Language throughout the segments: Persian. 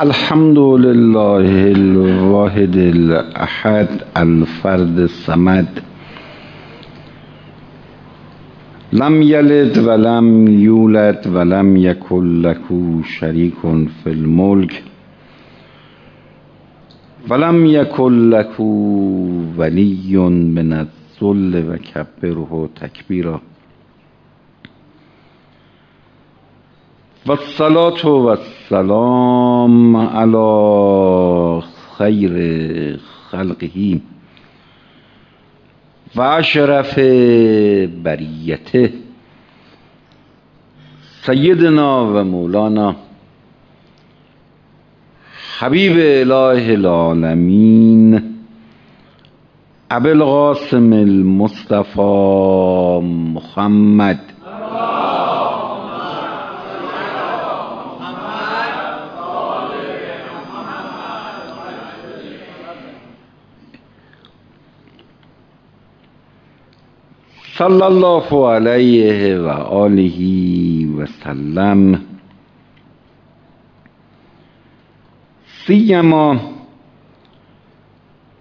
الحمد لله الواحد الأحد الفرد الصمد. لم يلد ولم يولد ولم يكن له شريك في الملك. ولم يكن له ولي من الذل وكبره تكبيرا. والصلاة والسلام على خير خلقه و اشرف بریته. سیدنا و مولانا حبیب اله العالمین القاسم المصطفى محمد. صلى الله عليه وآله وسلم سيما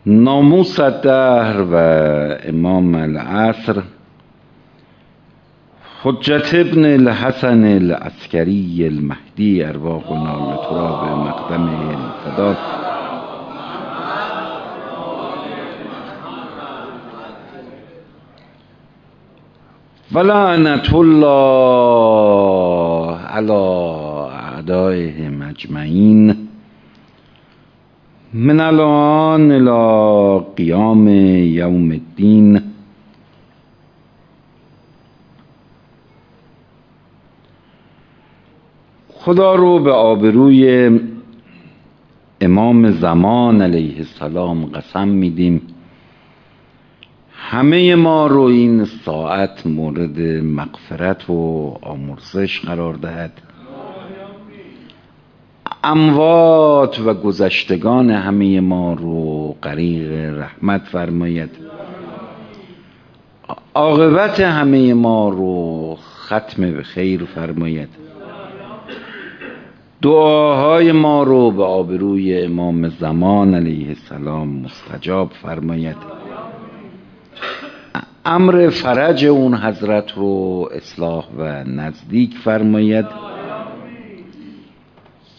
ناموس الدهر وإمام العصر حجت ابن الحسن العسكري المهدي أرواحنا تراب مقدم الفداست ولعنت الله على اعدائهم اجمعین. من الان الى قیام یوم الدین. خدا رو به آبروی امام زمان علیه السلام قسم میدیم. همه ما رو این ساعت مورد مغفرت و آمرزش قرار دهد. اموات و گذشتگان همه ما رو غریق رحمت فرماید. عاقبت همه ما رو ختم به خیر فرماید. دعاهای ما رو به آبروی امام زمان علیه السلام مستجاب فرماید. امر فرج اون حضرت رو اصلاح و نزدیک فرماید.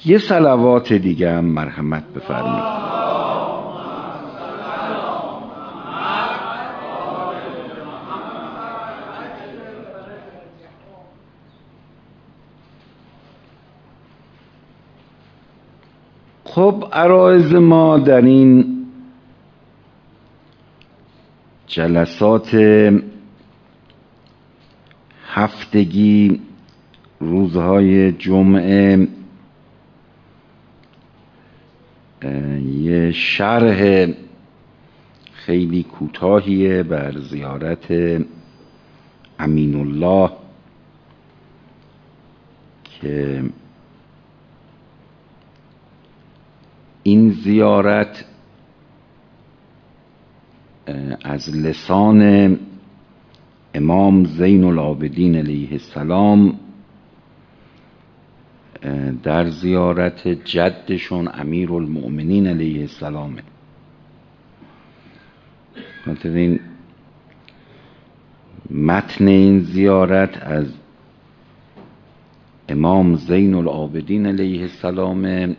یه سلوات دیگه هم مرحمت بفرمایید. خب عرایز ما در این جلسات هفتگی روزهای جمعه یه شرح خیلی کوتاهیه بر زیارت امین الله که این زیارت از لسان امام زین العابدین علیه السلام در زیارت جدشون امیر المؤمنین علیه السلامه این متن این زیارت از امام زین العابدین علیه السلام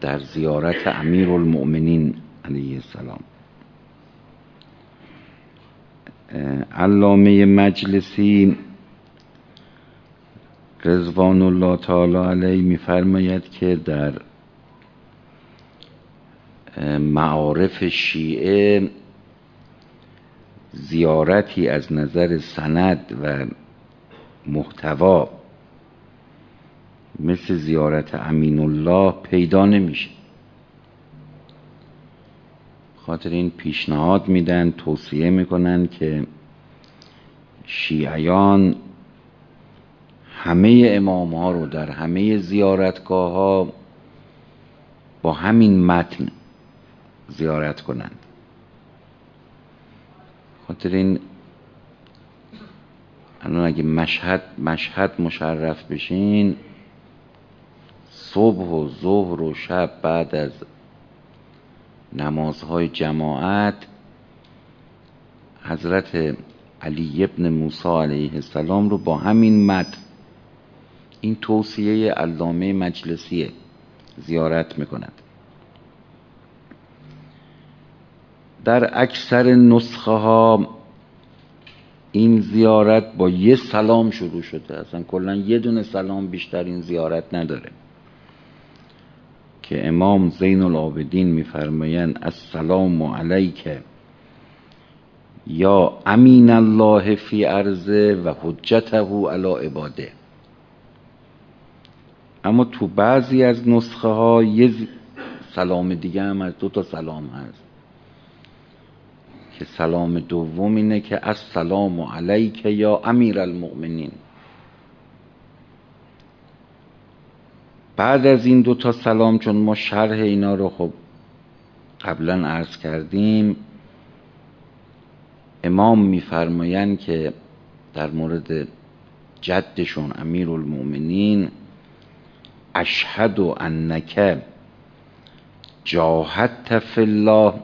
در زیارت امیر المؤمنین علیه السلام. علامه مجلسی رضوان الله تعالی علیه میفرماید که در معارف شیعه زیارتی از نظر سند و محتوا مثل زیارت امین الله پیدا نمیشه. خاطر این پیشنهاد میدن توصیه می‌کنن که شیعیان همه امام ها رو در همه زیارتگاه ها با همین متن زیارت کنند. خاطر این الان اگه مشهد مشهد مشرف بشین صبح و ظهر و شب بعد از نمازهای جماعت حضرت علی ابن موسی علیه السلام رو با همین مد این توصیه علامه مجلسیه زیارت می‌کند. در اکثر نسخه ها این زیارت با یه سلام شروع شده اصلا کلا یه دونه سلام بیشتر این زیارت نداره. که امام زین العابدین میفرمایند السلام علیک یا امین الله فی ارزه و حجته علی عباده. اما تو بعضی از نسخه ها یه سلام دیگه هم از دو تا سلام هست. که سلام دوم اینه که السلام علیک یا امیر المؤمنین. بعد از این دو تا سلام چون ما شرح اینا رو خب قبلا عرض کردیم امام میفرمایند که در مورد جدشون امیر المؤمنین اشهد انک جاهدت فی الله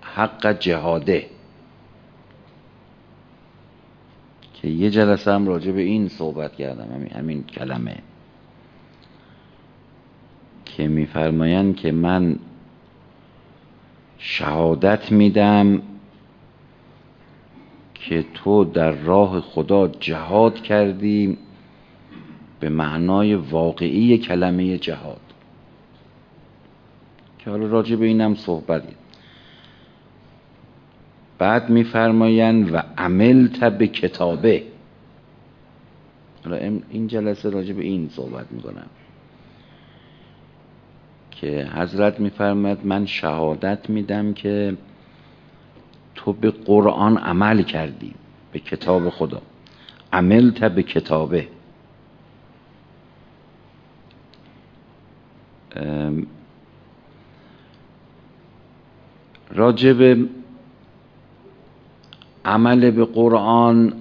حق جهاده. که یه جلسه هم راجع به این صحبت کردم همین, همین کلمه. که میفرمایند که من شهادت میدم که تو در راه خدا جهاد کردی به معنای واقعی کلمه جهاد. که حالا راجع به اینم صحبت بعد میفرمایند و عملت به کتابه. حالا این جلسه راجع به این صحبت می‌کنم. که حضرت میفرماید من شهادت میدم که تو به قرآن عمل کردی به کتاب خدا. عملت به کتابه. راجب عمل به قرآن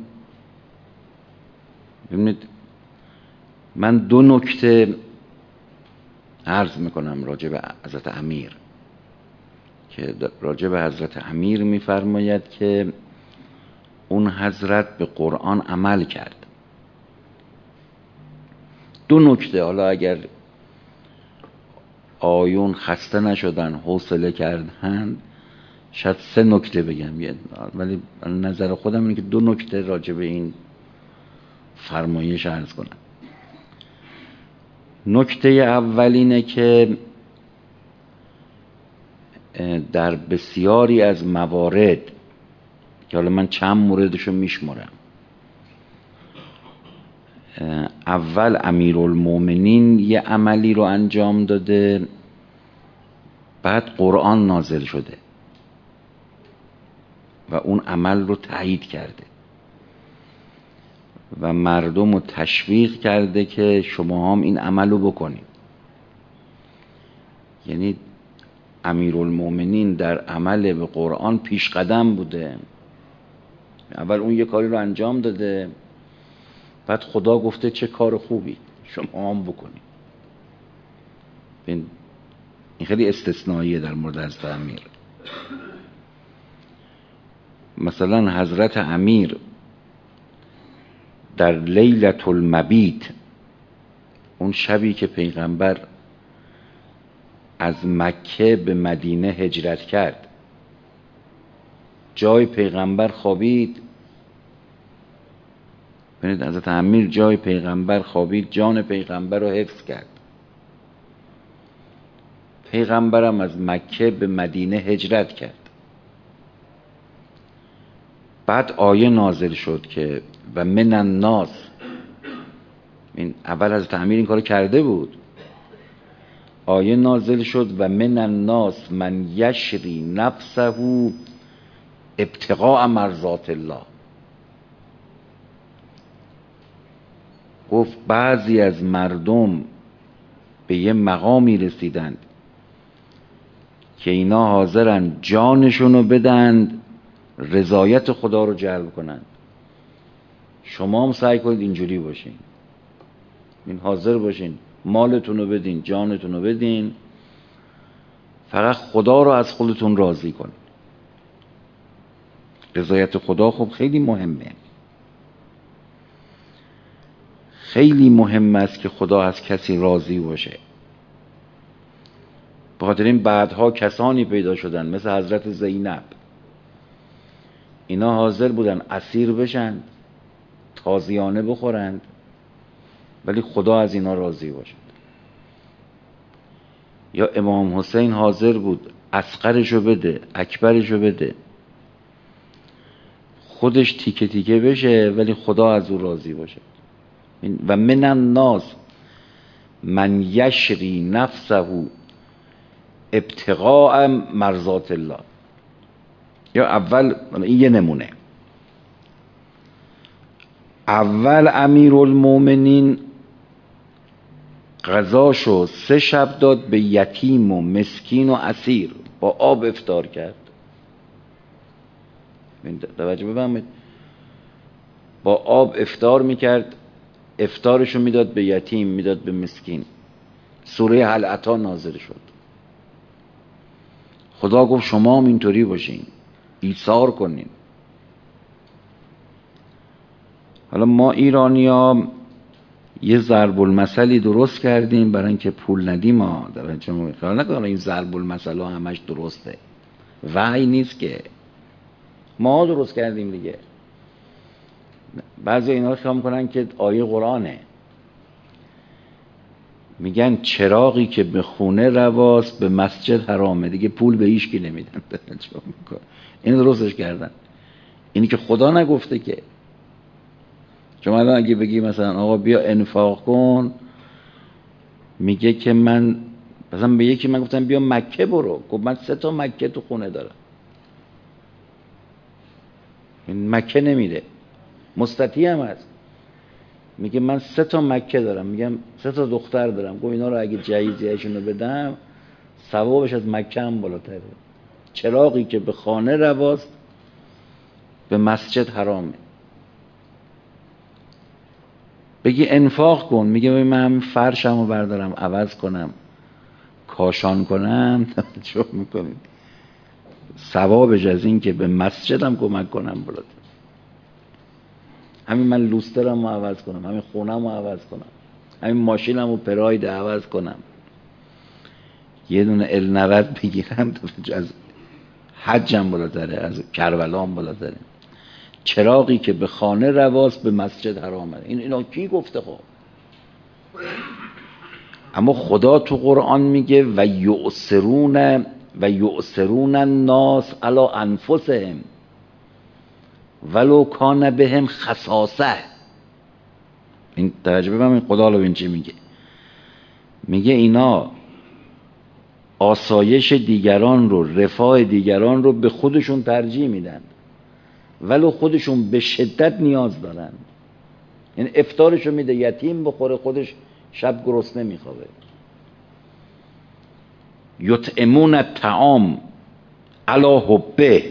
ببینید من دو نکته عرض می‌کنم راجع به حضرت امیر که راجع به حضرت امیر میفرماید که اون حضرت به قرآن عمل کرد. دو نکته حالا اگر آیون خسته نشدن حوصله کردن شاید سه نکته بگم. ولی نظر خودم اینه که دو نکته راجع به این فرمایش عرض کنم. نکته اول اینه که در بسیاری از موارد که حالا من چند موردشو میشمرم اول امیرالمومنین یه عملی رو انجام داده بعد قرآن نازل شده و اون عمل رو تایید کرده. و مردم رو تشویق کرده که شما هم این عمل رو بکنید. یعنی امیرالمومنین در عمل به قرآن پیش قدم بوده. اول اون یه کاری رو انجام داده بعد خدا گفته چه کار خوبی شما هم بکنید. این خیلی استثنائیه در مورد از امیر. مثلا حضرت امیر در لیلت المبیت اون شبی که پیغمبر از مکه به مدینه هجرت کرد. جای پیغمبر خوابید. ببینید حضرت امیر جای پیغمبر خوابید جان پیغمبر رو حفظ کرد. پیغمبرم از مکه به مدینه هجرت کرد. بعد آیه نازل شد که و من الناس این اول از تعمیر این کارو کرده بود. آیه نازل شد و من الناس من یشری نفسه ابتقاء مرضات الله. گفت بعضی از مردم به یه مقامی رسیدند که اینا حاضرن جانشونو بدند رضایت خدا رو جلب کنند. شما هم سعی کنید اینجوری باشین. این حاضر باشین. مالتون رو بدین جانتون رو بدین. فقط خدا رو از خودتون راضی کنید رضایت خدا خب خیلی مهمه. خیلی مهم است که خدا از کسی راضی باشه. بخاطر این بعدها کسانی پیدا شدن مثل حضرت زینب. اینا حاضر بودن اسیر بشن تازیانه بخورند ولی خدا از اینا راضی باشد یا امام حسین حاضر بود اسقرشو بده اکبرشو بده. خودش تیکه تیکه بشه ولی خدا از او راضی باشه. و من الناس من یشری نفسه ابتقاء مرزات الله. یا اول این یه نمونه. اول امیر المومنین غذاشو سه شب داد به یتیم و مسکین و اسیر. با آب افتار کرد. توجه بفهمید با آب افتار می‌کرد افتارشو می‌داد به یتیم می‌داد به مسکین. سوره حلعتا نازل شد. خدا گفت شما هم اینطوری باشین. ایثار کنین حالا ما ایرانی ها یه ضرب المثلی درست کردیم برای اینکه پول ندیم ما در خیال نکنم این ضرب المثل ها همش درسته. وحی نیست که. ما درست کردیم دیگه. بعضی اینا خیال کنن که آیه قرآنه. میگن چراغی که به خونه رواست به مسجد حرامه. دیگه پول به هیچ کی نمیدن. این درستش کردن. اینی که خدا نگفته که. شما الان اگه بگی مثلا آقا بیا انفاق کن میگه که من مثلا به یکی من گفتم بیا مکه برو. گفت من سه تا مکه تو خونه دارم. این مکه نمیره. مستطی هم هست. میگه من سه تا مکه دارم. میگم سه تا دختر دارم. گفت اینا رو اگه جهیزیهشون رو بدم ثوابش از مکه هم بالاتره. چراغی که به خانه رواست به مسجد حرامه بگی انفاق کن. میگه من فرشم رو بردارم عوض کنم کاشان کنم. چون می‌کنید. ثوابش از این که به مسجدم کمک کنم بلد همین من لوسترم رو عوض کنم همین خونم رو عوض کنم همین ماشینم رو پراید عوض کنم. یه دونه ال 90 بگیرم از حجم بالاتره از کربلام بالاتره. چراغی که به خانه رواست به مسجد حرام این اینا کی گفته خب؟ اما خدا تو قرآن میگه و یعسرون و یعسرون الناس علی انفسهم. ولو کان بهم خصاصه. این توجه این خدا رو این چی میگه؟ میگه اینا آسایش دیگران رو رفاه دیگران رو به خودشون ترجیح میدن. ولو خودشون به شدت نیاز دارن. این یعنی افتارشو میده یتیم بخوره خودش شب گرسنه میخوابه. یطعمون الطعام علا حبه.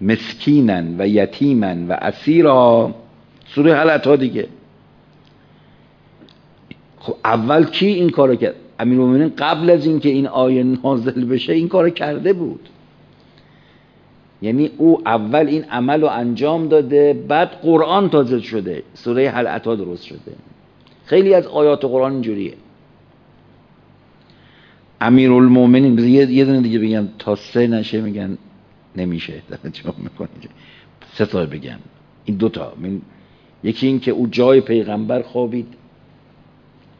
مسکینن و یتیمن و اسیرا. سوره حلت ها دیگه. خب اول کی این کارو کرد؟ امیر قبل از اینکه این آیه نازل بشه این کارو کرده بود. یعنی او اول این عمل رو انجام داده بعد قرآن تازه شده. سوره حلعتا درست شده. خیلی از آیات قرآن اینجوریه. امیر المومنین یه دونه دیگه بگم تا سه نشه میگن. نمیشه. سه تا بگم. این دوتا یکی این که او جای پیغمبر خوابید.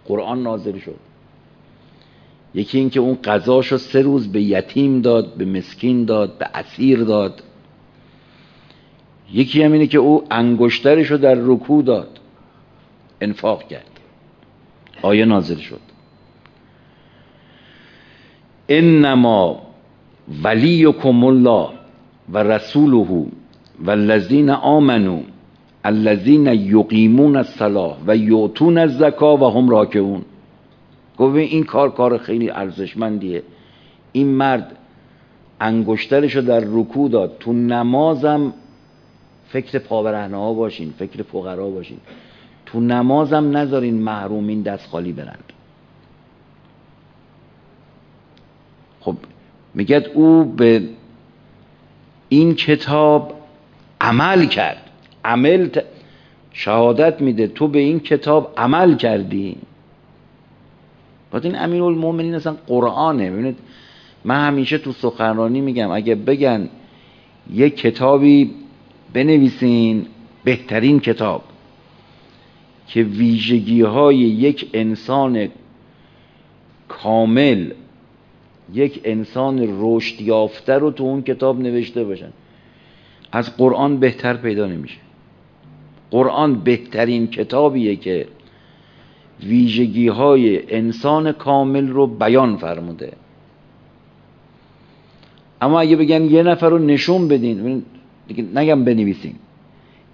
قرآن نازل شد. یکی اینکه اون قضاشو سه روز به یتیم داد به مسکین داد به اسیر داد. یکی هم اینه که او انگشترشو در رکوع داد. انفاق کرد. آیه نازل شد. انما ولیکم الله و رسوله و الذین آمنو الذین یقیمون الصلاه و یعتون الزکا و هم راکعون. گفت این کار کار خیلی ارزشمندیه. این مرد انگشترشو در رکوع داد. تو نمازم فکر پابرهنه ها باشین فکر فقرا باشین. تو نمازم نذارین محرومین دست خالی برند خب میگه او به این کتاب عمل کرد. عمل شهادت میده تو به این کتاب عمل کردی. بعد این امیر المومنین اصلا قرآنه. ببینید من همیشه تو سخنرانی میگم اگه بگن یک کتابی بنویسین بهترین کتاب که ویژگی های یک انسان کامل یک انسان رشد یافته رو تو اون کتاب نوشته باشن. از قرآن بهتر پیدا نمیشه. قرآن بهترین کتابیه که ویژگی های انسان کامل رو بیان فرموده. اما اگه بگن یه نفر رو نشون بدین نگم بنویسین.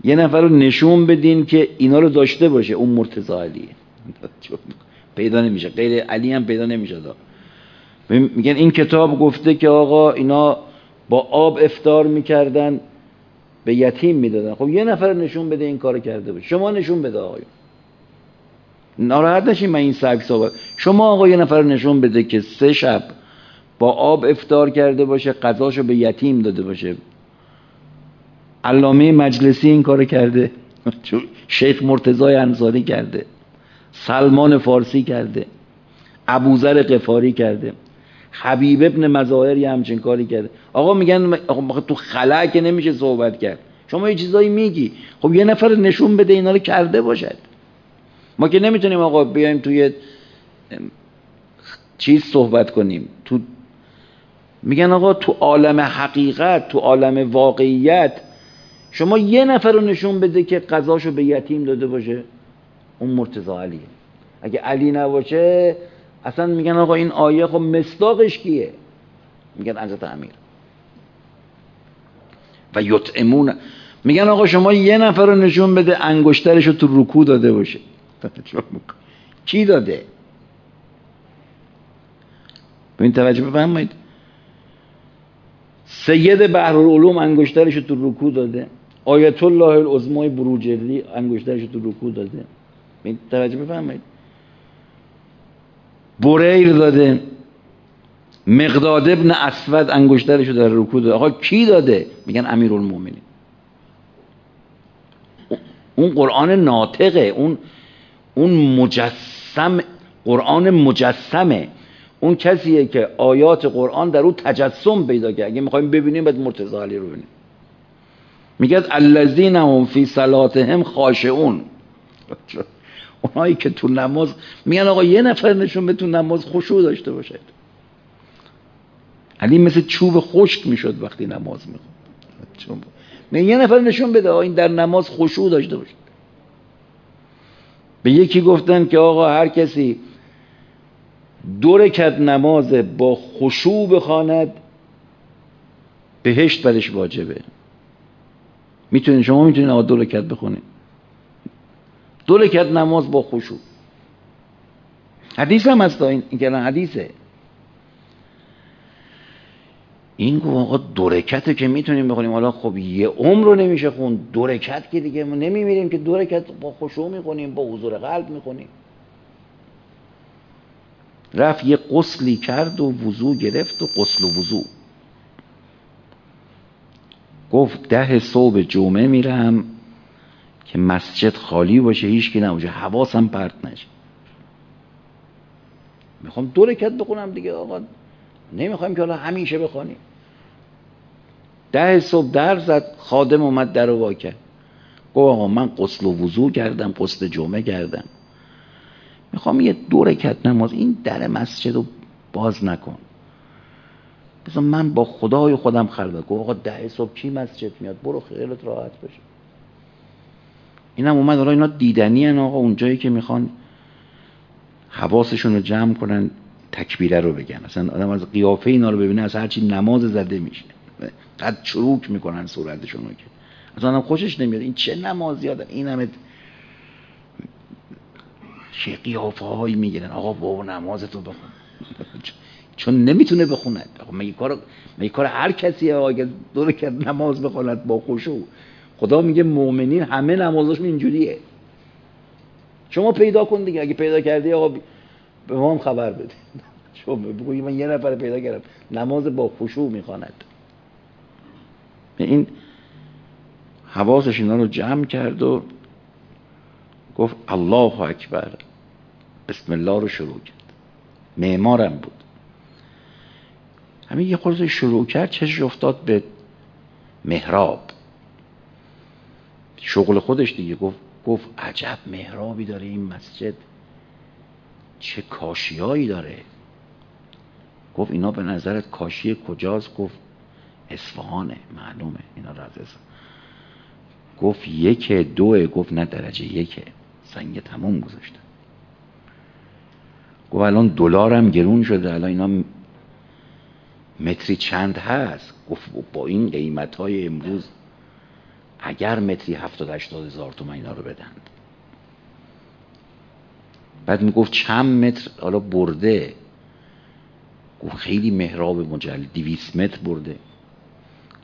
یه نفر رو نشون بدین که اینا رو داشته باشه اون مرتضی علیه. پیدا نمیشه. غیر علی هم پیدا نمیشه. میگن این کتاب گفته که آقا اینا با آب افتار می‌کردن به یتیم می‌دادن. خب یه نفر نشون بده این کار کرده باشه. شما نشون بده آقایون. ناراحت نشین من این سبک صحبت شما آقا یه نفر نشون بده که سه شب با آب افتار کرده باشه قضاشو به یتیم داده باشه. علامه مجلسی این کار کرده. شیخ مرتضای انصاری کرده. سلمان فارسی کرده. ابوذر قفاری کرده. حبیب ابن مظاهر همچین کاری کرده. آقا میگن آقا تو خلا که نمیشه صحبت کرد. شما یه چیزایی میگی. خب یه نفر نشون بده اینا رو کرده باشد. ما که نمی‌تونیم آقا بیایم توی چیز صحبت کنیم. تو میگن آقا تو عالم حقیقت تو عالم واقعیت شما یه نفر رو نشون بده که قضاشو به یتیم داده باشه. اون مرتضی علیه. اگه علی نباشه اصلا میگن آقا این آیه خب مصداقش کیه؟ میگن حضرت امیر. و یطعمون میگن آقا شما یه نفر رو نشون بده انگشترش رو تو رکو داده باشه. کی داده؟ این توجه بفرمایید. سید بحر العلوم انگشترش تو رکو داده. آیت الله العظمای بروجردی انگشترش تو رکو داده. این توجه بفرمایید. بریر داده. مقداد ابن اسود انگشترش در رکو داده. آقا کی داده؟ میگن امیر المومنین اون قرآن ناطقه. اون اون مجسم قرآن مجسمه. اون کسیه که آیات قرآن در او تجسم پیدا کرد. اگه می‌خوایم ببینیم باید مرتضی علی رو ببینیم. میگه الذین هم فی صلاتهم خاشعون. اونایی که تو نماز میگن آقا یه نفر نشون به تو نماز خشوع داشته باشد علی مثل چوب خشک می‌شد وقتی نماز می‌خوند. یه نفر نشون بده این در نماز خشوع داشته باشد به یکی گفتن که آقا هر کسی دو رکت نماز با خشوع بخواند بهشت برش واجبه. می‌تونید شما می‌تونید آقا دو رکت بخونید دو رکت نماز با خشوع. حدیث هم هست این که حدیثه. این گفت آقا دو رکت که می‌تونیم بخونیم. حالا خب یه عمر رو نمیشه خون دو رکت که دیگه ما نمیمیریم که دو رکت با خشوع می‌خونیم با حضور قلب می‌خونیم. رفت یه قسلی کرد و وضو گرفت و قسل و وضو. گفت ده صبح جمعه میرم. که مسجد خالی باشه هیچ کی نباشه حواسم پرت نشه. می‌خوام دو رکت بخونم دیگه آقا. نمی‌خوایم که حالا همیشه بخونیم ده صبح در زد خادم اومد در رو واکه. گفت آقا من قسل و وضو کردم قسل جمعه کردم. می‌خوام یه دو رکت نماز این در مسجد رو باز نکن. بذار من با خدای خودم خلوت گفت آقا ده صبح کی مسجد میاد؟ برو خیالت راحت باشه اینم اومد حالا اینا دیدنی هن آقا اونجایی که می‌خوان حواسشون رو جمع کنن تکبیره رو بگن. اصلا آدم از قیافه اینا رو ببینه از هرچی نماز زده میشه. قد چروک می‌کنن صورتشون رو که. اصلا آدم خوشش نمیاد. این چه نمازی آدم؟ این همه چه قیافه هایی می‌گیرن. آقا بابا نمازتو بخون. چون نمی‌تونه بخوند مگه کار مگه کار هر کسی اگه دور کرد نماز بخوند با خشوع خدا میگه مؤمنین همه نمازشون اینجوریه. شما پیدا کن دیگه اگه پیدا کردی آقا به ما هم خبر بده. شما بگویی من یه نفر پیدا کردم. نماز با خشوع می‌خواند. این حواسش اینا رو جمع کرد و گفت الله اکبر. بسم الله رو شروع کرد. معمارم بود. همین یه خورده شروع کرد چشش افتاد به محراب. شغل خودش دیگه. گفت گفت عجب محرابی داره این مسجد. چه کاشیایی داره؟ گفت اینا به نظرت کاشی کجاست؟ گفت اصفهانه معلومه. اینا را گفت یک دوه. گفت نه درجه یکه. سنگ تموم گذاشتن گفت الان دلارم گرون شده. الان اینا متری چند هست؟ گفت با این قیمت های امروز اگر متری هفتاد هشتاد هزار تومن اینا رو بدند بعد می‌گفت چند متر حالا برده. گفت خیلی محراب مجل دیویس متر برده.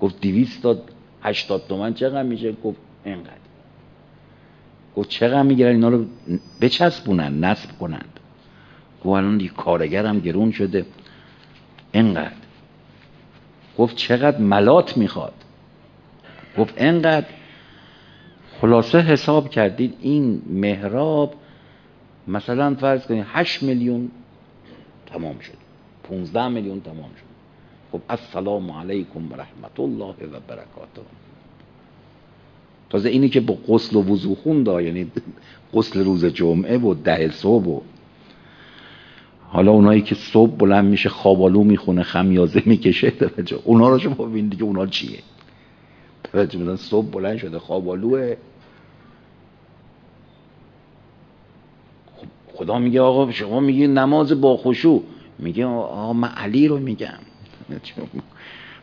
گفت دیویس تا هشتاد تومن چقدر میشه؟ گفت اینقدر. گفت چقدر می‌گیرن اینا رو بچسبونن نصب کنند. گفت الان دیگه کارگرم گرون شده. اینقدر. گفت چقدر ملات می‌خواد. گفت اینقدر خلاصه حساب کردید این محراب مثلا فرض کنید 8 میلیون تمام شد 15 میلیون تمام شد. خب السلام علیکم و رحمت الله و برکاته. تازه اینی که با غسل و وضو خوند یعنی غسل روز جمعه و ده صبح و حالا اونایی که صبح بلند میشه خوابالو می‌خونه خمیازه می‌کشه اونا رو شما ببینید دیگه اونا چیه. توجه میدن صبح بلند شده خوابالوه خب خدا میگه آقا شما میگه نماز با خشوع. میگه آقا من علی رو میگم.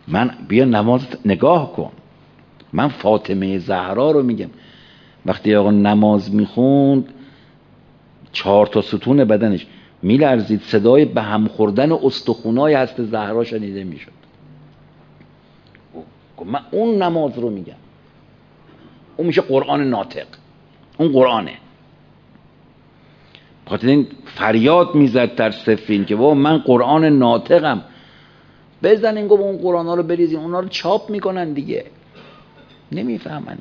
من بیا نماز نگاه کن. من فاطمه زهرا رو میگم. وقتی آقا نماز می‌خوند چهار تا ستون بدنش میلرزید صدای به هم خوردن استخونای هست زهرا شنیده می‌شد. خب من اون نماز رو میگم. اون میشه قرآن ناطق. اون قرآنه. خاطر این فریاد می‌زد در سفین که بابا من قرآن ناطقم. بزن این گفت اون قرآن ها رو بریزین اونا رو چاپ می‌کنن دیگه. نمی‌فهمن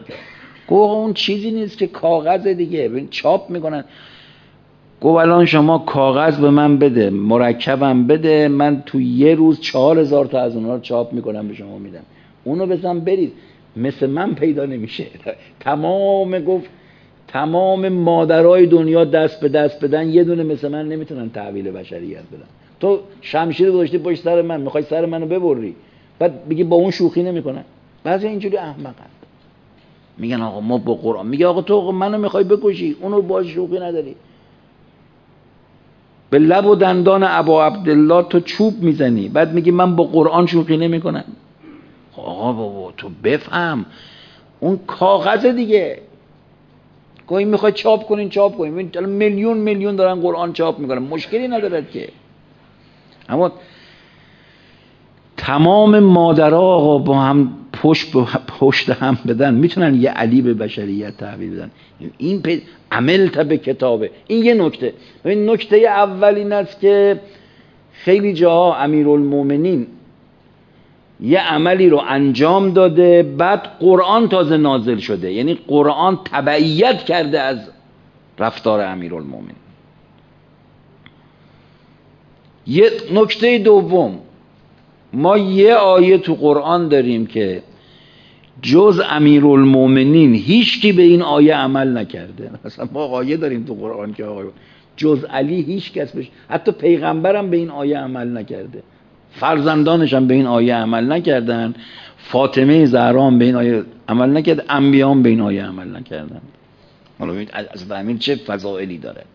گفت اون چیزی نیست که کاغذ دیگه. چاپ می‌کنن. گفت الان شما کاغذ به من بده مرکبم بده من تو یه روز چهار هزار تا از اونها رو چاپ می‌کنم به شما میدم. اونو بزن برید. مثل من پیدا نمیشه. تمام گفت تمام مادرای دنیا دست به دست بدن. یه دونه مثل من نمی‌تونن تحویل بشریت بدن. تو شمشیر گذاشتی پشت سر من می‌خوای سر منو ببری. بعد بگی با اون شوخی نمی‌کنن. بعضی اینجوری احمقن. میگن آقا ما با قرآن. میگه آقا تو منو می‌خوای بکشی. اونو با شوخی نداری. به لب و دندان ابا عبدالله تو چوب می‌زنی. بعد میگی من با قرآن شوخی نمی‌کنم. آقا بابا تو بفهم. اون کاغذ دیگه. گاهی می‌خوای چاپ کنین چاپ کنین میلیون میلیون دارن قرآن چاپ می‌کنن. مشکلی ندارد که. اما تمام مادرها آقا با هم پشت پشت هم بدن. می‌تونن یه علی به بشریت تحویل بدن. این پی... عمل به کتابه. این یه نکته. این نکته اول این است که خیلی جاها امیرالمومنین یه عملی رو انجام داده بعد قرآن تازه نازل شده. یعنی قرآن تبعیت کرده از رفتار امیرالمومنین. یه نکته دوم. ما یه آیه تو قرآن داریم که جز امیرالمومنین هیچکی به این آیه عمل نکرده. مثلا ما آیه داریم تو قرآن که آقای جز علی هیچ کس بش حتی پیغمبرم به این آیه عمل نکرده. فرزندانش هم به این آیه عمل نکردن. فاطمه زهران به این آیه عمل نکرد. انبیان به این آیه عمل نکردن. حالا از امیر چه فضائلی دارد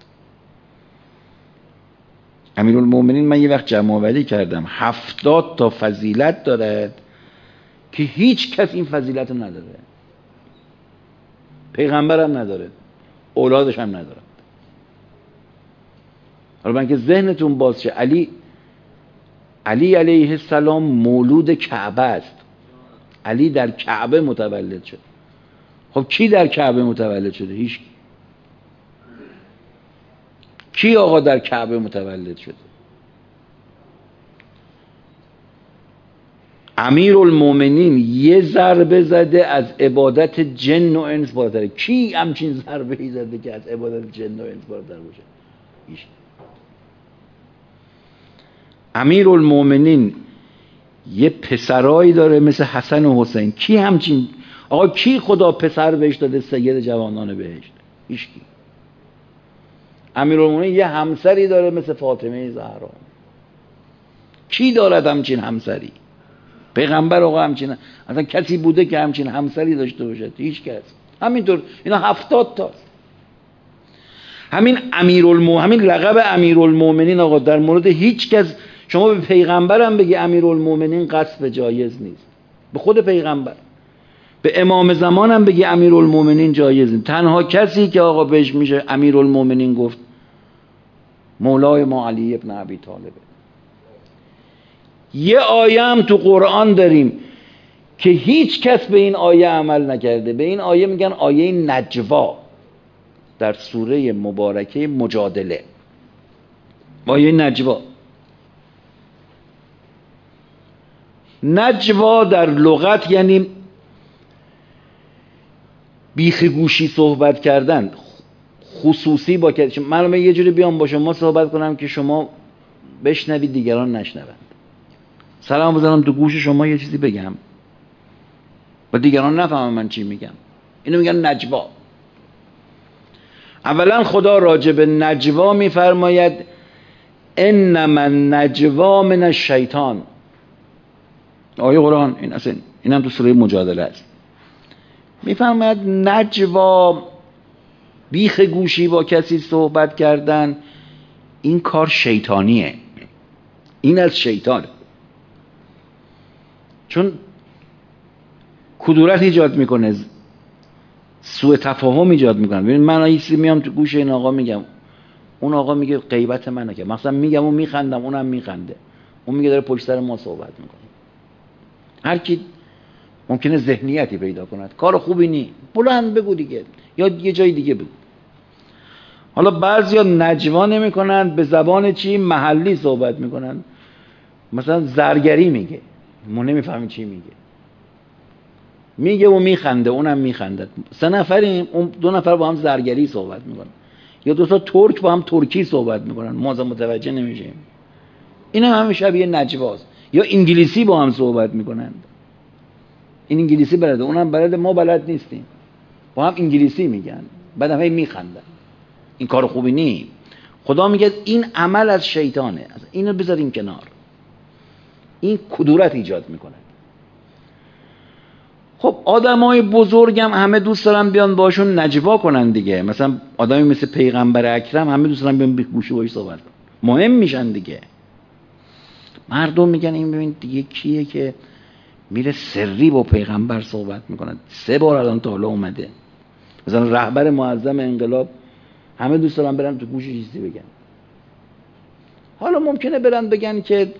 امیرالمومنین من یه وقت جمع کردم. هفتاد تا فضیلت دارد که هیچ کس این فضیلت نداره. پیغمبرم نداره. اولادش هم نداره. حالا من که ذهنتون باز شه علی علی علیه السلام مولود کعبه است. علی در کعبه متولد شد. خب کی در کعبه متولد شده؟ هیچ کی. آقا در کعبه متولد شده؟ امیر المومنین یه ضربه زده از عبادت جن و انس بالاتره کی همچین ضربه ای زده که از عبادت جن و انس بالاتر باشه؟ هیش. امیر المومنین یه پسرایی داره مثل حسن و حسین. کی همچین آقا کی خدا پسر بهش داده؟ سید جوانان بهشت. هیچ کی المومنین یه همسری داره مثل فاطمه زهرا. کی دارد همچین همسری؟ پیغمبر آقا همچین اصلا کسی بوده که همچین همسری داشته باشه هیچ کس همینطور. اینا هفتاد تا همین امیر همین لقب المومنین آقا در مورد هیچ کس شما به پیغمبر هم بگی المومنین قصب جایز نیست. به خود پیغمبر. به امام زمان هم بگی المومنین جایز نیست. تنها کسی که آقا بهش میشه المومنین گفت مولای ما علی ابن ابی طالبه یه آیه هم تو قرآن داریم که هیچ کس به این آیه عمل نکرده. به این آیه میگن آیه نجوا در سوره مبارکه مجادله. آیه نجوا. نجوا در لغت یعنی بیخ گوشی صحبت کردن خصوصی با کسی من یه جوری بیام با شما صحبت کنم که شما بشنوید دیگران نشنوند. سلام بزنم تو گوش شما یه چیزی بگم. و دیگران نفهمم من چی میگم. اینو میگن نجوا. اولا خدا راجع به نجوا میفرماید انما نجوا من الشیطان. آیه قرآن این اصلا این هم تو سوره مجادله است. میفرماید نجوا بیخ گوشی با کسی صحبت کردن این کار شیطانیه. این از شیطان. چون کدورت ایجاد می‌کنه؟ سوء تفاهم ایجاد می‌کنه. ببین من ایسی میام تو گوش این آقا میگم. اون آقا میگه غیبت منه که. مثلا میگم اون میخندم اونم میخنده. اون میگه داره پشت سر ما صحبت می‌کنه. هر کی ممکنه ذهنیتی پیدا کند. کار خوبی نی. بلند بگو دیگه. یا یه جای دیگه بگو. حالا بعضیا نجوا نمی‌کنن به زبان چی محلی صحبت می‌کنن. مثلا زرگری میگه. ما نمی‌فهمیم چی میگه. میگه و میخنده اونم میخنده. سه نفریم اون دو نفر با هم زرگری صحبت می‌کنن. یا دو تا ترک با هم ترکی صحبت می‌کنن. ما متوجه نمیشیم. این هم همه شبیه نجواست. یا انگلیسی با هم صحبت می‌کنن این انگلیسی بلده اونم بلده ما بلد نیستیم. با هم انگلیسی میگن. بعد هم میخندن. این کار خوبی نی. خدا میگه این عمل از شیطانه. اینو بذاریم کنار. این کدورت ایجاد می‌کنه. خب آدمای بزرگم همه دوست دارن بیان باشون نجوا کنن دیگه. مثلا آدمی مثل پیغمبر اکرم همه دوست دارن بیان گوشو باش صحبت مهم میشن دیگه. مردم میگن این ببین دیگه کیه که میره سری با پیغمبر صحبت می‌کنن سه بار الان تا حالا اومده. مثلا رهبر معظم انقلاب همه دوست دارن برن تو گوش چیزی بگن. حالا ممکنه برن بگن که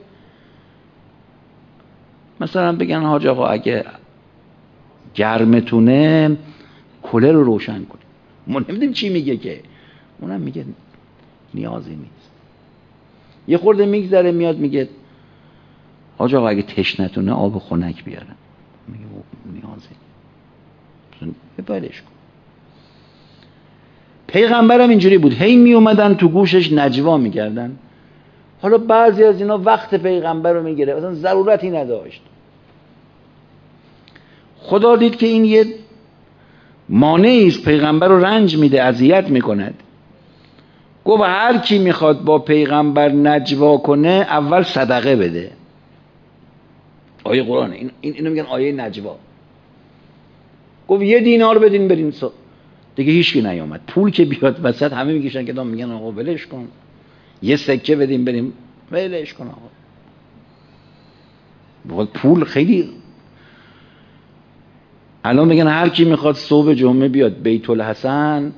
مثلا بگن حاج آقا اگه گرمتونه کله رو روشن کنیم. ما نمیدیم چی میگه که. اونم میگه نیازی نیست. یه خورده میگذره میاد میگه حاج آقا اگه تشنتونه آب خنک بیارم میگه نیازی ببرش کن. پیغمبرم اینجوری بود. هی می اومدن تو گوشش نجوا می‌کردن. حالا بعضی از اینا وقت پیغمبر رو می‌گیره. اصلا ضرورتی نداشت. خدا دید که این یه مانعی است. پیغمبر رو رنج میده اذیت می‌کند. گفت هر کی می‌خواد با پیغمبر نجوا کنه اول صدقه بده. آیه قرآن. این اینو میگن آیه نجوا. گفت یه دینار بدین برین سو دیگه هیچکی نیامد پول که بیاد وسط همه میگیشن که میگن آقا ولش کن. یه سکه بدیم بریم. ولش کن آقا. پول خیلی الان میگن هر کی می‌خواد صبح جمعه بیاد بیت الحسن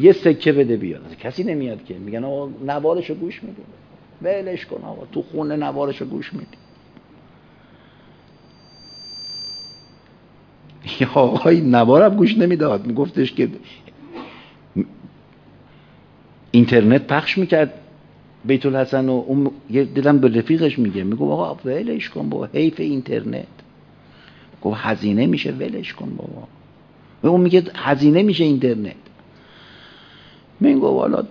یه سکه بده بیاد. کسی نمیاد که. میگن آقا نوارشو گوش میدیم ولش کن آقا. تو خونه نوارشو گوش میدیم یا آقای نوارم گوش نمی‌داد. میگفتش که اینترنت پخش می‌کرد بیت الحسن و اون یه دلم به رفیقش میگه. میگه آقا ولش کن بابا حیف اینترنت. گفت هزینه میشه ولش کن بابا. و اون میگه هزینه میشه اینترنت. من گفت والا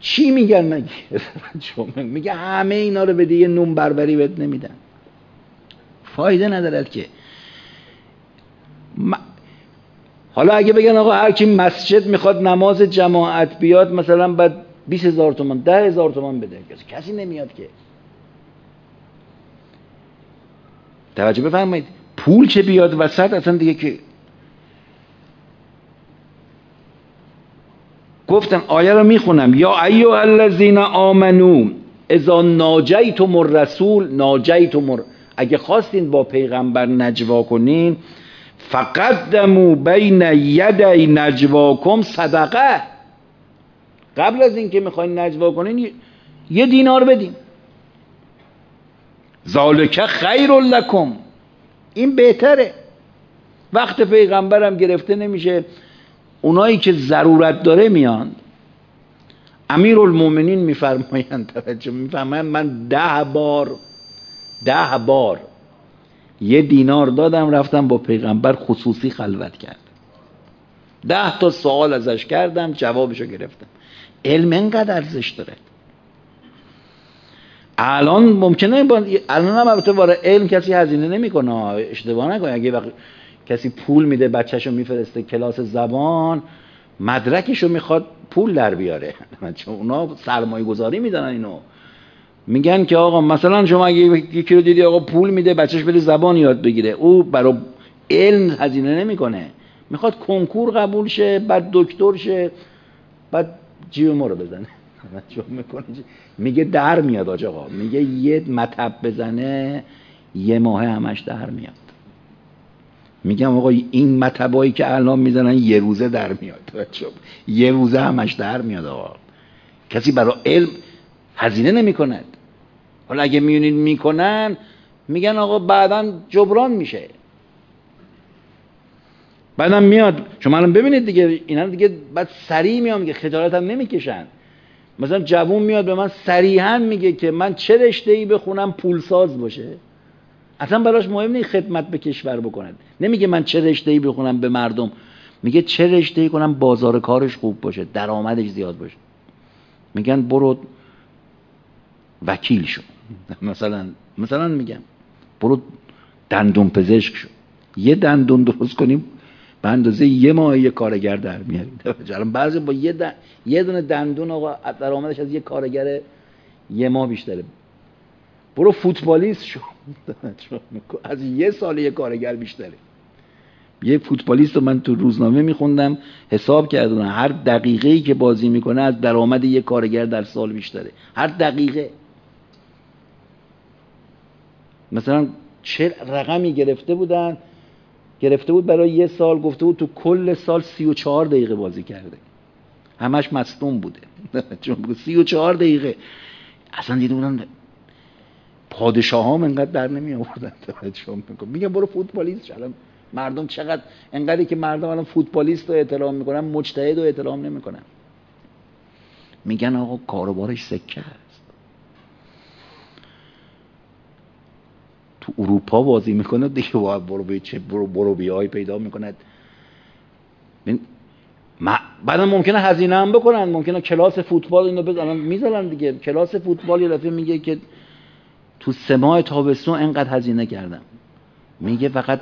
چی میگن مگه؟ میگه همه اینا رو بده یه نون بربری بهت نمیدن. فایده ندارد که حالا اگه بگن آقا هر کی مسجد می‌خواد نماز جماعت بیاد مثلا بعد 20 هزار تومان ده هزار تومان بده. کسی نمیاد که. توجه بفرمایید. پول چه بیاد وسط اصلا دیگه که گفتن آیه رو می‌خونم. یا ایو الذین آمنو اذا ناجیتم الرسول ناجیتم اگه خواستین با پیغمبر نجوا کنین فقدمو بین یدی نجواکم صدقه قبل از اینکه می‌خواین نجوا کنین یه دینار بدین. ذالک خیر لکم. این بهتره. وقت پیغمبرم گرفته نمیشه. اونایی که ضرورت داره میان. امیر المومنین میفرمایند توجه میفرمایند من ده بار ده بار یه دینار دادم رفتم با پیغمبر خصوصی خلوت کرد. ده تا سوال ازش کردم جوابشو گرفتم. علم انقدر ارزش داره؟ الان ممکنه با... الان هم البته وارد علم کسی هزینه نمی‌کنه اشتباه نکنه. اگه وقت کسی پول میده بچهشو میفرسته کلاس زبان مدرکشو می‌خواد پول در بیاره. چون اونا سرمایه گذاری میدن اینو. میگن که آقا مثلا شما اگه یکی رو دیدی آقا پول میده بچهش بده زبان یاد بگیره. او برای علم هزینه نمی‌کنه. می‌خواد کنکور قبول شه بعد دکتر شه بعد جیو ما رو بزنه. میگه در میاد آقا. میگه یه مطب بزنه یه ماه همش در میاد. میگم آقا این مطبایی که الان می‌زنن یه روزه در میاد. یه روزه همش در میاد آقا. کسی برای علم هزینه نمی کند حالا اگه میونید می‌کنن میگن آقا بعدا جبران میشه. بعدم میاد. شما الان ببینید دیگه اینا دیگه بعد سریع میام که خجالت هم نمی‌کشن. مثلا جوون میاد به من صریحا میگه که من چه رشته ای بخونم پولساز باشه. اصلا براش مهم نیست خدمت به کشور بکند نمیگه من چه رشته ای بخونم به مردم. میگه چه رشته ای کنم بازار کارش خوب باشه درآمدش زیاد باشه. میگن برو وکیل شو. مثلا مثلا میگم برو دندون پزشک شو. یه دندون درست کنیم به اندازه یه ماه یه کارگر در میاریم. بعضی با یه, دن... یه دونه دندون آقا درآمدش از یه کارگر یه ماه بیشتره. برو فوتبالیست شو. از یه سال یه کارگر بیشتره. یه فوتبالیست رو من تو روزنامه میخوندم حساب کردن هر دقیقه ای که بازی می‌کنه از درآمد یه کارگر در سال بیشتره. هر دقیقه. مثلا چه رقمی گرفته بودن گرفته بود برای یه سال گفته بود تو کل سال سی و چهار دقیقه بازی کرده. همش مستون بوده. چون سی و چهار دقیقه. اصلا دیده بودن پادشاه هم انقدر در نمی آوردن. میگم برو فوتبالیست الان مردم چقدر انقدری که مردم الان فوتبالیست رو احترام می‌کنن مجتهد رو احترام نمی‌کنن. میگن آقا کاروبارش سکه. تو اروپا بازی می‌کنه دیگه باید برو بی چه برو برو بیای پیدا می‌کند. بعدم ممکنه هزینه هم بکنن ممکنه کلاس فوتبال اینو بزنن. می‌ذارن دیگه کلاس فوتبال یه میگه که تو سه ماه تابستون انقدر هزینه کردم. میگه فقط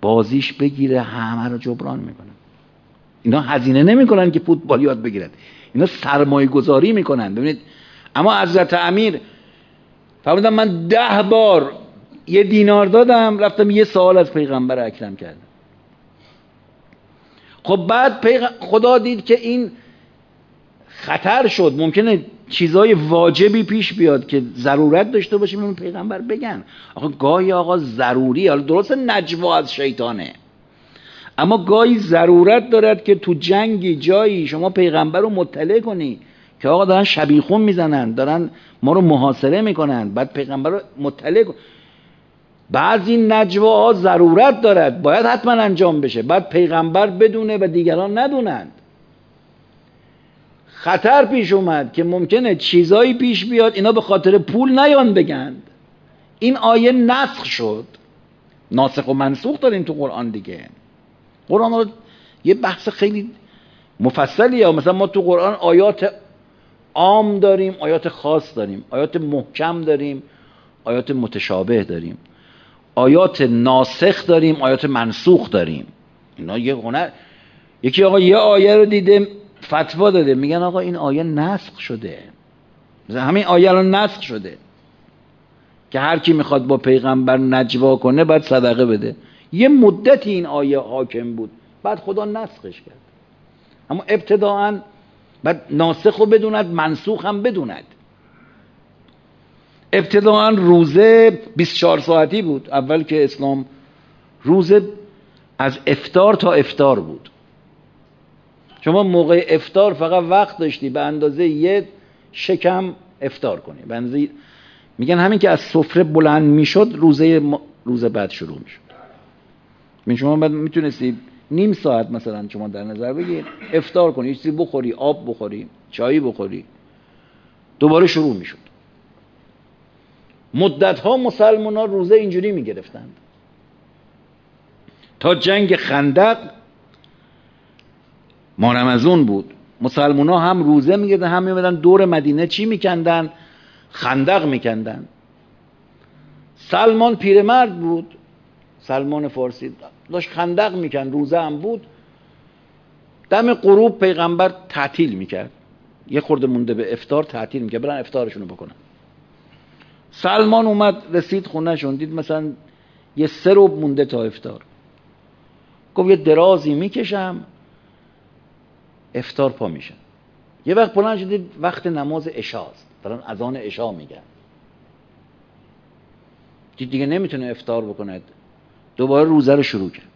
بازیش بگیره همه رو جبران می‌کنن اینا هزینه نمی‌کنن که فوتبال یاد بگیرن اینا سرمایه گذاری می‌کنن. ببینید اما حضرت امیر فرمودن من ده بار یه دینار دادم رفتم یه سوال از پیغمبر اکرم کردم. خب بعد خدا دید که این خطر شد. ممکنه چیزای واجبی پیش بیاد که ضرورت داشته باشیم اون پیغمبر بگن. آقا گاهی آقا ضروری حالا درست نجوا از شیطانه. اما گاهی ضرورت دارد که تو جنگی جایی شما پیغمبر رو مطلع کنی که آقا دارن شبیخون می‌زنن دارن ما رو محاصره می‌کنن. بعد پیغمبر رو مطلع کن. بعضی نجواها ضرورت دارد. باید حتما انجام بشه. بعد پیغمبر بدونه و دیگران ندونند. خطر پیش اومد که ممکنه چیزایی پیش بیاد اینا به خاطر پول نیان بگند این آیه نسخ شد. ناسخ و منسوخ داریم تو قرآن دیگه. قرآن رو یه بحث خیلی مفصلیه. مثلا ما تو قرآن آیات عام داریم آیات خاص داریم آیات محکم داریم آیات متشابه داریم. آیات ناسخ داریم آیات منسوخ داریم. اینا یه هنر. یکی آقا یه آیه رو دیده فتوا داده. میگن آقا این آیه نسخ شده. مثلا همین آیه الان نسخ شده. که هر کی می‌خواد با پیغمبر نجوا کنه باید صدقه بده. یه مدتی این آیه حاکم بود. بعد خدا نسخش کرد. اما ابتداعا بعد ناسخ رو بدوند منسوخ هم بدوند. ابتداعا روزه 24 ساعتی بود. اول که اسلام روزه از افتار تا افتار بود. شما موقع افتار فقط وقت داشتی به اندازه یه شکم افتار کنی. به اندازه میگن همین که از سفره بلند می‌شد روزه روز بعد شروع می‌شد. من شما بعد می‌تونستی نیم ساعت مثلا شما در نظر بگیر افتار کنی چیزی بخوری آب بخوری چایی بخوری دوباره شروع می‌شد. مدت ها مسلمان ها روزه اینجوری می‌گرفتند. تا جنگ خندق مانم از بود. مسلمان ها هم روزه میگردن هم میمدن دور مدینه. چی میکندن؟ خندق میکندن. سلمان پیرمرد بود. سلمان فارسی داشت خندق میکن روزه هم بود. دم غروب پیغمبر تعطیل می‌کرد. یه خورده مونده به افتار تعطیل می‌کرد. برن افتارشونو بکنن. سلمان اومد رسید خونهشون دید مثلا یه سه روب مونده تا افتار گفت یه درازی می‌کشم افتار پا میشه. یه وقت بلند شدید وقت نماز اشاست دارن اذان اشا میگن. دید دیگه نمی‌تونه افتار بکند دوباره روزه رو شروع کرد.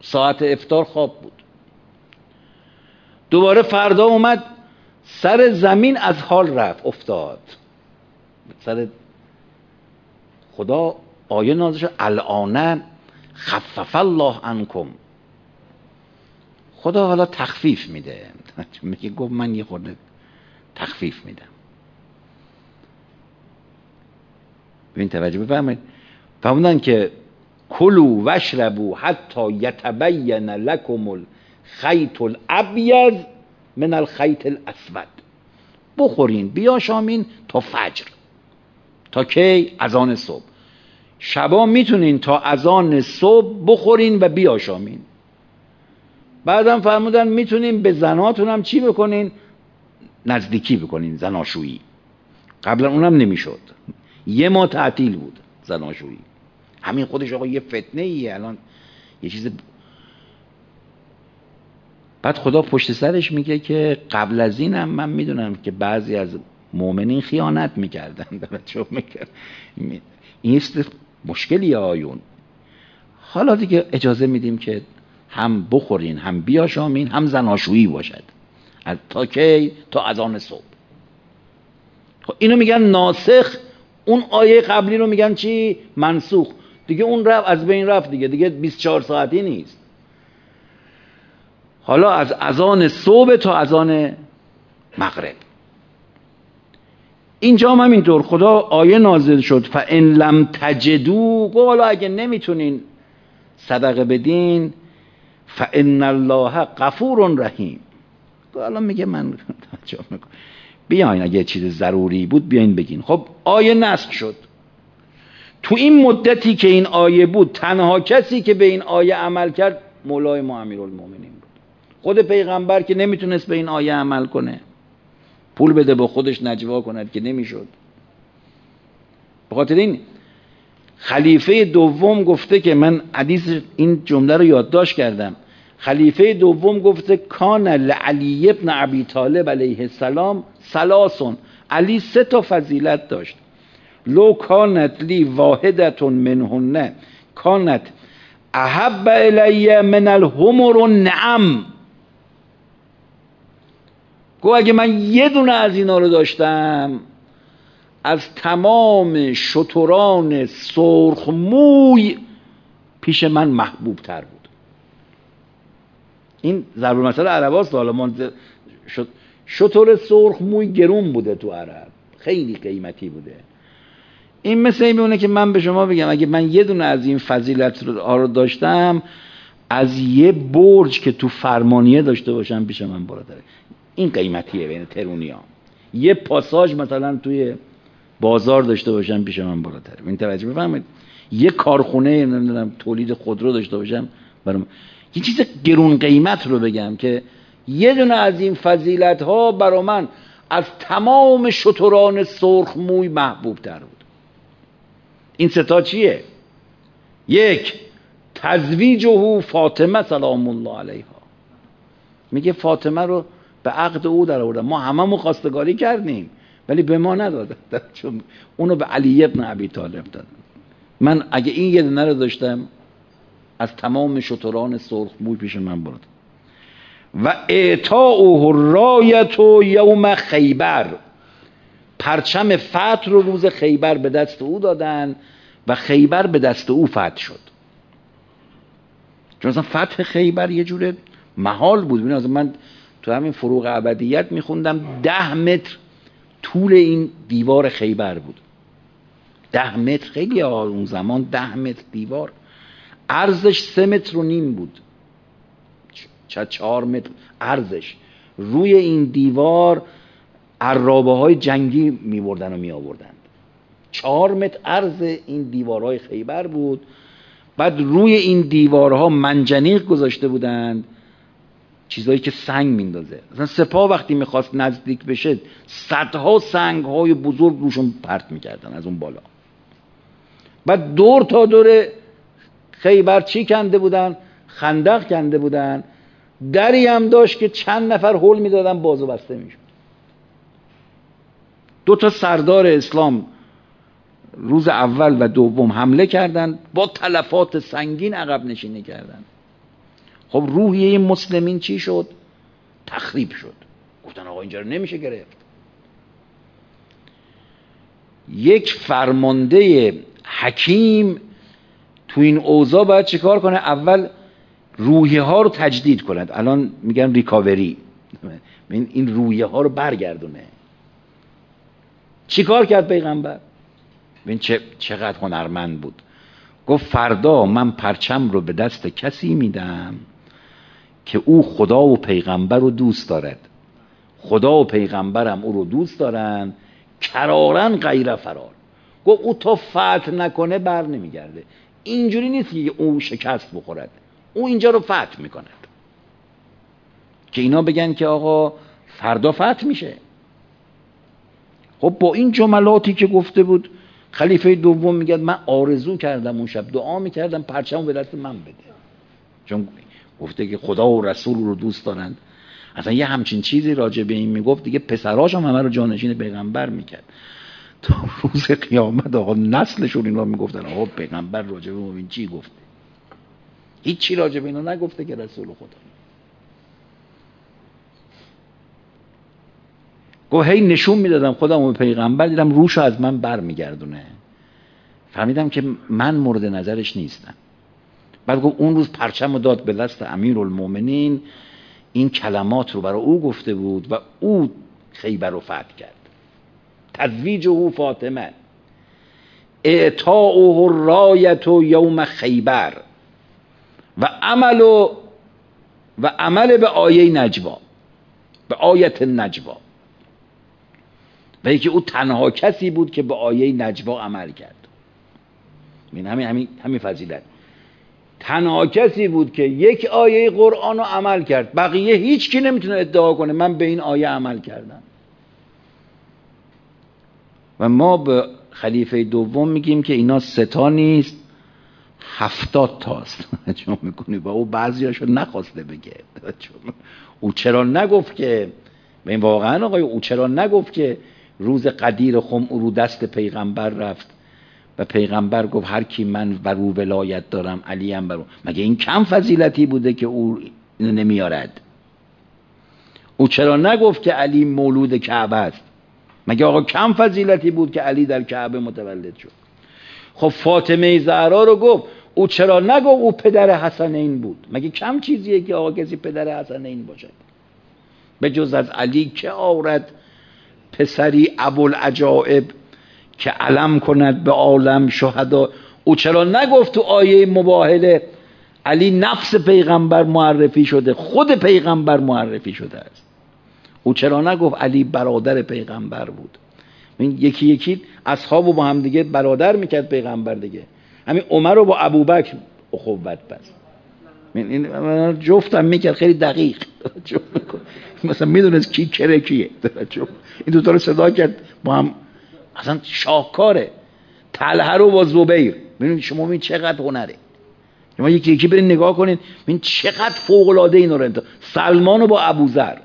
ساعت افتار خواب بود. دوباره فردا اومد سر زمین از حال رفت افتاد. سر خدا آیه نازش الان خفف الله عنکم. خدا حالا تخفیف میده. میگه گفت من یه خورده تخفیف میدم. ببین توجه بفرمایید. فهموندن که کلو وشربو حتی یتبین لکم الخیط الابیض من الخیط الاسود. بخورین بیا شامین تا فجر. تا کی اذان صبح. شبا می‌تونین تا اذان صبح بخورین و بیاشامین. بعدم فرمودن می‌تونین به زناتون هم چی بکنین؟ نزدیکی بکنین زناشویی. قبلا اونم نمی‌شد. یه ما تعطیل بود زناشویی. همین خودش آقا یه فتنه ای الان یه چیز بعد خدا پشت سرش میگه که قبل از اینم من می‌دونم که بعضی از مؤمنین خیانت می‌کردن این مشکلی آیون. حالا دیگه اجازه میدیم که هم بخورین هم بیاشامین هم زناشویی باشد. از تا کی؟ تا اذان صبح. خب اینو میگن ناسخ. اون آیه قبلی رو میگن چی؟ منسوخ. دیگه اون رفت از بین رفت دیگه. دیگه 24 ساعتی نیست. حالا از اذان صبح تا اذان مغرب. اینجا هم همینطور. خدا آیه نازل شد. فان لم تجدو حالا اگه نمی‌تونین صدقه بدین فان الله غفور رحیم حالا میگه من بیاین اگه چیز ضروری بود بیاین بگین. خب آیه نسخ شد. تو این مدتی که این آیه بود تنها کسی که به این آیه عمل کرد مولای ما امیرالمومنین بود. خود پیغمبر که نمی‌تونست به این آیه عمل کنه. پول بده با خودش نجوا کند که نمی‌شد. به خاطر این خلیفه دوم گفته که من حدیث این جمله رو یادداشت کردم. خلیفه دوم گفته کان لعلی ابن ابی طالب علیه السلام سلاسون علی سه تا فضیلت داشت. لو کانت لی واحدتون منهن. کانت احب الی من الهمر نعم گو اگه من یه دونه از اینا رو داشتم از تمام شتران سرخ موی پیش من محبوب تر بود. این ضرب مثلا عرباست حالا ما شطور سرخ موی گرون بوده تو عرب. خیلی قیمتی بوده. این مثل این میمونه که من به شما بگم اگه من یه دونه از این فضیلت رو داشتم از یه برج که تو فرمانیه داشته باشم پیش من بالاتره. این قیمتیه بین ترونی ها یه پاساژ مثلا توی بازار داشته باشم پیش من بالاتره این توجه بفهمید یه کارخونه نمی‌دونم تولید خودرو داشته باشم برام. یه چیز گرون قیمت رو بگم که یه دونه از این فضیلت ها برا من از تمام شتران سرخ موی محبوب تر بود. این ستا چیه؟ یک تزویجه فاطمه سلام الله علیها. میگه فاطمه رو به عقد او در آوردن ما هممون خواستگاری کردیم ولی به ما ندادن چون اونو به علی ابن ابی طالب دادن من اگه این یه دونه رو داشتم از تمام شتران سرخ موی پیش من برد. و اعطاء رایت و یوم خیبر. پرچم فتح رو روز خیبر به دست او دادن و خیبر به دست او فتح شد. چون اصلا فتح خیبر یه جور محال بود. من تو همین فروغ ابدیت میخوندم. ده متر طول این دیوار خیبر بود. ده متر خیلی اون زمان ده متر دیوار. ارزش سه متر و نیم بود. چه چهار متر ارزش روی این دیوار عرابه های جنگی می بردن و می آوردند چهار متر عرض این دیوارهای خیبر بود. بعد روی این دیوارها منجنیق گذاشته بودند. چیزهایی که سنگ میندازه. مثلا سپاه وقتی می‌خواست نزدیک بشه صدها سنگ های بزرگ روشون پرت می‌کردن از اون بالا. بعد دور تا دور خیبر چی کنده بودن؟ خندق کنده بودن. دری هم داشت که چند نفر حل می‌دادن بازو بسته می‌شد. دو تا سردار اسلام روز اول و دوم حمله کردند با تلفات سنگین عقب نشینی کردند خب روحیه مسلمین چی شد؟ تخریب شد. گفتن آقا اینجا رو نمیشه گرفت. یک فرمانده حکیم تو این اوضاع باید چیکار کنه؟ اول روحیه ها رو تجدید کند. الان میگن ریکاوری. این روحیه ها رو برگردونه. چیکار کرد پیغمبر؟ ببین چه چقدر هنرمند بود. گفت فردا من پرچم رو به دست کسی میدم که او خدا و پیغمبر رو دوست دارد. خدا و پیغمبرم او رو دوست دارن کرارن غیر فرار. گفت او تا فتح نکنه بر نمیگرده. اینجوری نیست که او شکست بخورد. او اینجا رو فتح می‌کند. که اینا بگن که آقا فردا فتح میشه. خب با این جملاتی که گفته بود خلیفه دوم میگه من آرزو کردم اون شب دعا می‌کردم پرچم به دست من بده. چون گفته که خدا و رسول رو دوست دارند. اصلا یه همچین چیزی راجع به این می‌گفت دیگه پسراش هم همه رو جانشین پیغمبر می‌کرد. تا روز قیامت آقا نسلشون اینا می‌گفتن. آقا پیغمبر راجع به این چی گفته؟ هیچی راجع به اینا نگفته که رسول خدا. گفت هی نشون می‌دادم خودم به پیغمبر دیدم روش از من بر میگردونه فهمیدم که من مورد نظرش نیستم. بعد گفت اون روز پرچم رو داد به دست امیر المومنین این کلمات رو برای او گفته بود و او خیبر رو فتح کرد. تزویج او فاطمه. اعطاء رایت و یوم خیبر. و عمل و, و عمل به آیه نجوا. به آیت نجوا. و یکی او تنها کسی بود که به آیه نجوا عمل کرد. این همین همین همین فضیلت. تنها کسی بود که یک آیه قرآن رو عمل کرد. بقیه هیچ کی نمی‌تونه ادعا کنه من به این آیه عمل کردم. و ما به خلیفه دوم میگیم که اینا ستا نیست هفتاد تاست. چون می‌کنی با او بعضیاشو نخواسته بگه. او چرا نگفت که؟ به این واقعا آقای او چرا نگفت که روز قدیر خم او رو دست پیغمبر رفت؟ و پیغمبر گفت هر کی من بر او ولایت دارم علی هم بر او. مگه این کم فضیلتی بوده که او اینو نمیارد؟ او چرا نگفت که علی مولود کعبه است؟ مگه آقا کم فضیلتی بود که علی در کعبه متولد شد؟ خب فاطمه زهرا رو گفت او چرا نگفت او پدر حسنین بود؟ مگه کم چیزیه که آقا کسی پدر حسنین باشد؟ به جز از علی که آورد پسری ابوالعجائب که علم کند به عالم شهدا. او چرا نگفت تو آیه مباهله علی نفس پیغمبر معرفی شده خود پیغمبر معرفی شده است. او چرا نگفت علی برادر پیغمبر بود؟ یکی یکی اصحاب با هم دیگه برادر می‌کرد پیغمبر دیگه. همین عمر رو با ابوبکر اخوت پس این جفتم می‌کرد خیلی دقیق. مثلا می‌دونست کی کره کیه. این دو رو صدا کرد با هم اصلا شاهکاره. تله رو با زبیر. ببینید شما این چقدر هنره. شما یکی یکی برین نگاه کنید ببین چقدر فوق العاده اینا رو سلمان با ابوذر.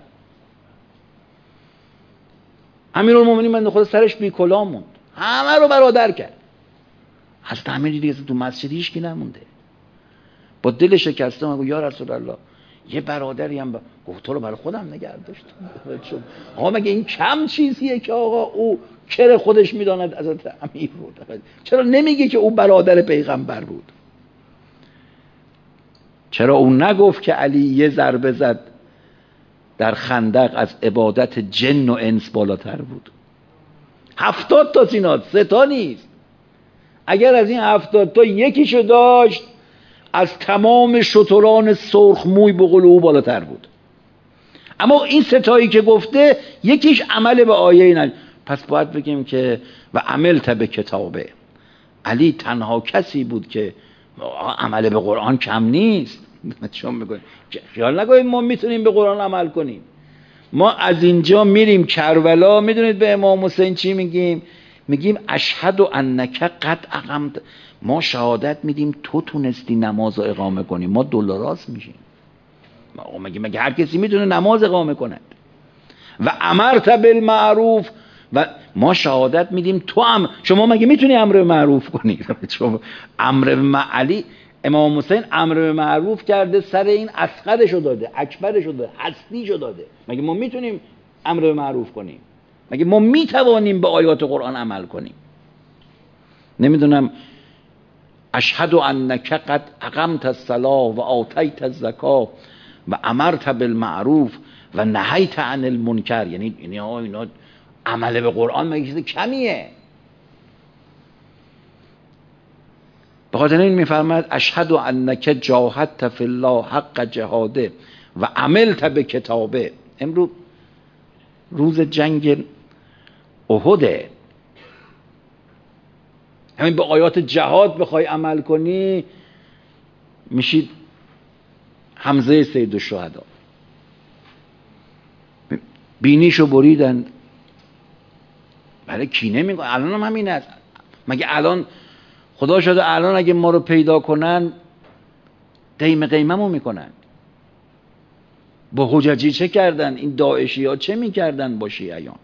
امیرالمومنین من خود سرش بی کلاه موند. همه رو برادر کرد. از همین دیگه تو مسجد هیچ کی نمونده. با دل شکسته من یا رسول الله یه برادری هم با... گفت تو رو برای خودم نگه داشت آقا مگه این کم چیزیه که آقا او کر خودش می‌داند از امیر بود چرا نمیگه که او برادر پیغمبر بود؟ چرا او نگفت که علی یه ضربه زد در خندق از عبادت جن و انس بالاتر بود؟ هفتاد تا سینات سه تا نیست. اگر از این هفتاد تا یکیشو داشت از تمام شتران سرخ موی بقول او بالاتر بود. اما این ستایی که گفته یکیش عمل به آیه نه پس باید بگیم که و عمل به کتابه. علی تنها کسی بود که عمل به قرآن کم نیست. چون می‌کنیم خیال نکنید ما می‌تونیم به قرآن عمل کنیم. ما از اینجا میریم کربلا. می‌دونید به امام حسین چی میگیم؟ میگیم اشهد و انک قد اقمت ما شهادت میدیم تو تونستی نماز رو اقامه کنی. ما دلاراست میشیم. مگه مگه هر کسی می‌تونه نماز اقامه کند؟ و امرت بالمعروف. و ما شهادت میدیم تو هم. شما مگه می‌تونی امر معروف کنی؟ امر علی امام حسین امر به معروف کرده سر این اسقرشو داده اکبرشو داده هستیشو داده. مگه ما می‌تونیم امر به معروف کنیم؟ مگه ما می‌توانیم به آیات قرآن عمل کنیم؟ نمی‌دونم اشهد انک قد اقمت الصلاه و آتیت الزکا و امرت بالمعروف و نهیت عن المنکر یعنی اینا اینا عمل به قرآن مگه چیز کمیه؟ به خاطر این میفرماید اشهد انک جاهدت فی الله حق جهاده و عملت به کتابه. امروز روز جنگ احده همین به آیات جهاد بخوای عمل کنی میشید حمزه سید الشهدا. بینیشو بریدن. برای کینه میگن الان هم همین است. مگه الان خدا شده الان اگه ما رو پیدا کنن قیم قیممو می‌کنن. با حججی چه کردن؟ این داعشی ها چه می‌کردن با شیعیان؟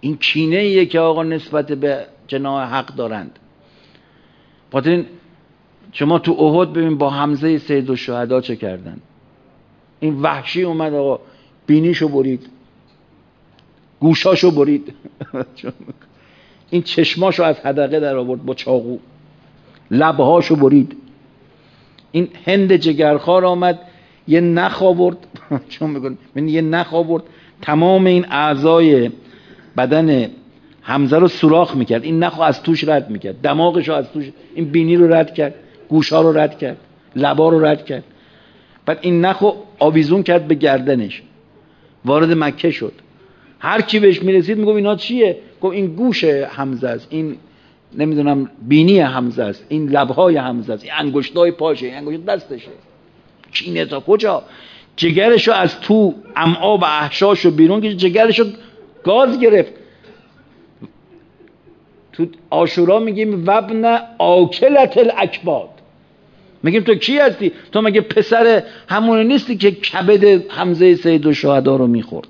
این کینه ایه که آقا نسبت به جناح حق دارند. خاطر شما تو احد ببین با حمزه سید و شهدا چه کردن. این وحشی اومد آقا. بینیشو برید. گوشاشو برید. این چشماشو از حدقه در آورد با چاقو. لبهاشو برید. این هند جگرخار آمد. یه نخ آورد. چون میگن یه نخ آورد. تمام این اعضای بدن حمزه رو سوراخ می‌کرد. این نخ از توش رد می‌کرد. دماغش رو از توش این بینی رو رد کرد. گوشا رو رد کرد. لبا رو رد کرد. بعد این نخ رو آویزون کرد به گردنش. وارد مکه شد. هر کی بهش می‌رسید میگم اینا چیه؟ گفت این گوش حمزه است. این نمی‌دونم بینی حمزه است. این لبهای حمزه است. این انگشتای پاشه. این انگشت دستشه. کینه تا کجا؟ جگرشو از تو امعا و احشاشو بیرون که جگرشو گاز گرفت. تو آشورا میگیم وبن آکلت الاکباد. میگیم تو کی هستی؟ تو مگه پسر همون نیستی که کبد حمزه سید و شهدا رو می‌خورد؟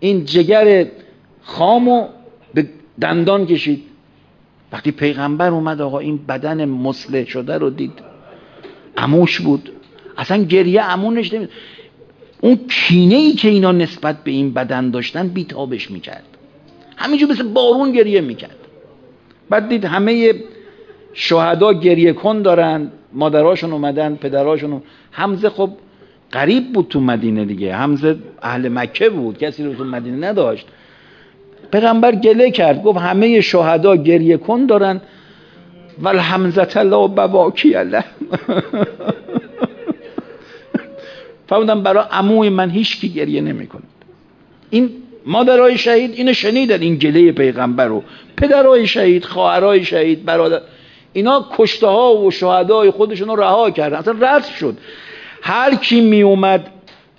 این جگر خامو به دندان کشید. وقتی پیغمبر اومد آقا این بدن مسلح شده رو دید. اموش بود. اصلا گریه امونش نمید اون کینه ای که اینا نسبت به این بدن داشتن بیتابش می‌کرد. همینجور مثل بارون گریه می‌کرد. بعد دید همه شهدا گریه کن دارن مادراشون اومدن پدراشون حمزه خب قریب بود تو مدینه دیگه. حمزه اهل مکه بود کسی رو تو مدینه نداشت. پیغمبر گله کرد گفت همه شهدا گریه کن دارن. ول حمزت الله بواکی الله. فرمودن برای عموی من هیچ کی گریه نمی‌کنه این مادرای شهید اینو شنیدن این گله پیغمبر رو. پدرای شهید خواهرای شهید برادر. اینا کشته ها و شهدای خودشون رو رها کردن. اصلا رد شد. هر کی می اومد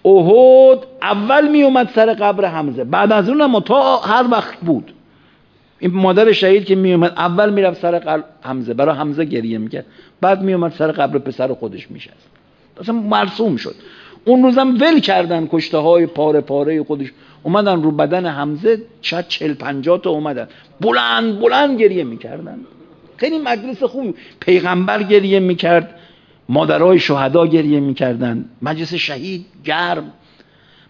احد اول می اومد سر قبر حمزه. بعد از اون هم تا هر وقت بود. این مادر شهید که می اومد اول می‌رفت سر قبر حمزه. برای حمزه گریه می‌کرد. بعد می اومد سر قبر پسر خودش میشست. اصلا مرسوم شد. اون روزم ول کردن کشته های پاره پاره خودش. اومدن رو بدن حمزه شاید چل پنجاه تا اومدن. بلند بلند گریه می‌کردن. خیلی مجلس خوبی. پیغمبر گریه می‌کرد. مادرای شهدا گریه می‌کردن. مجلس شهید گرم.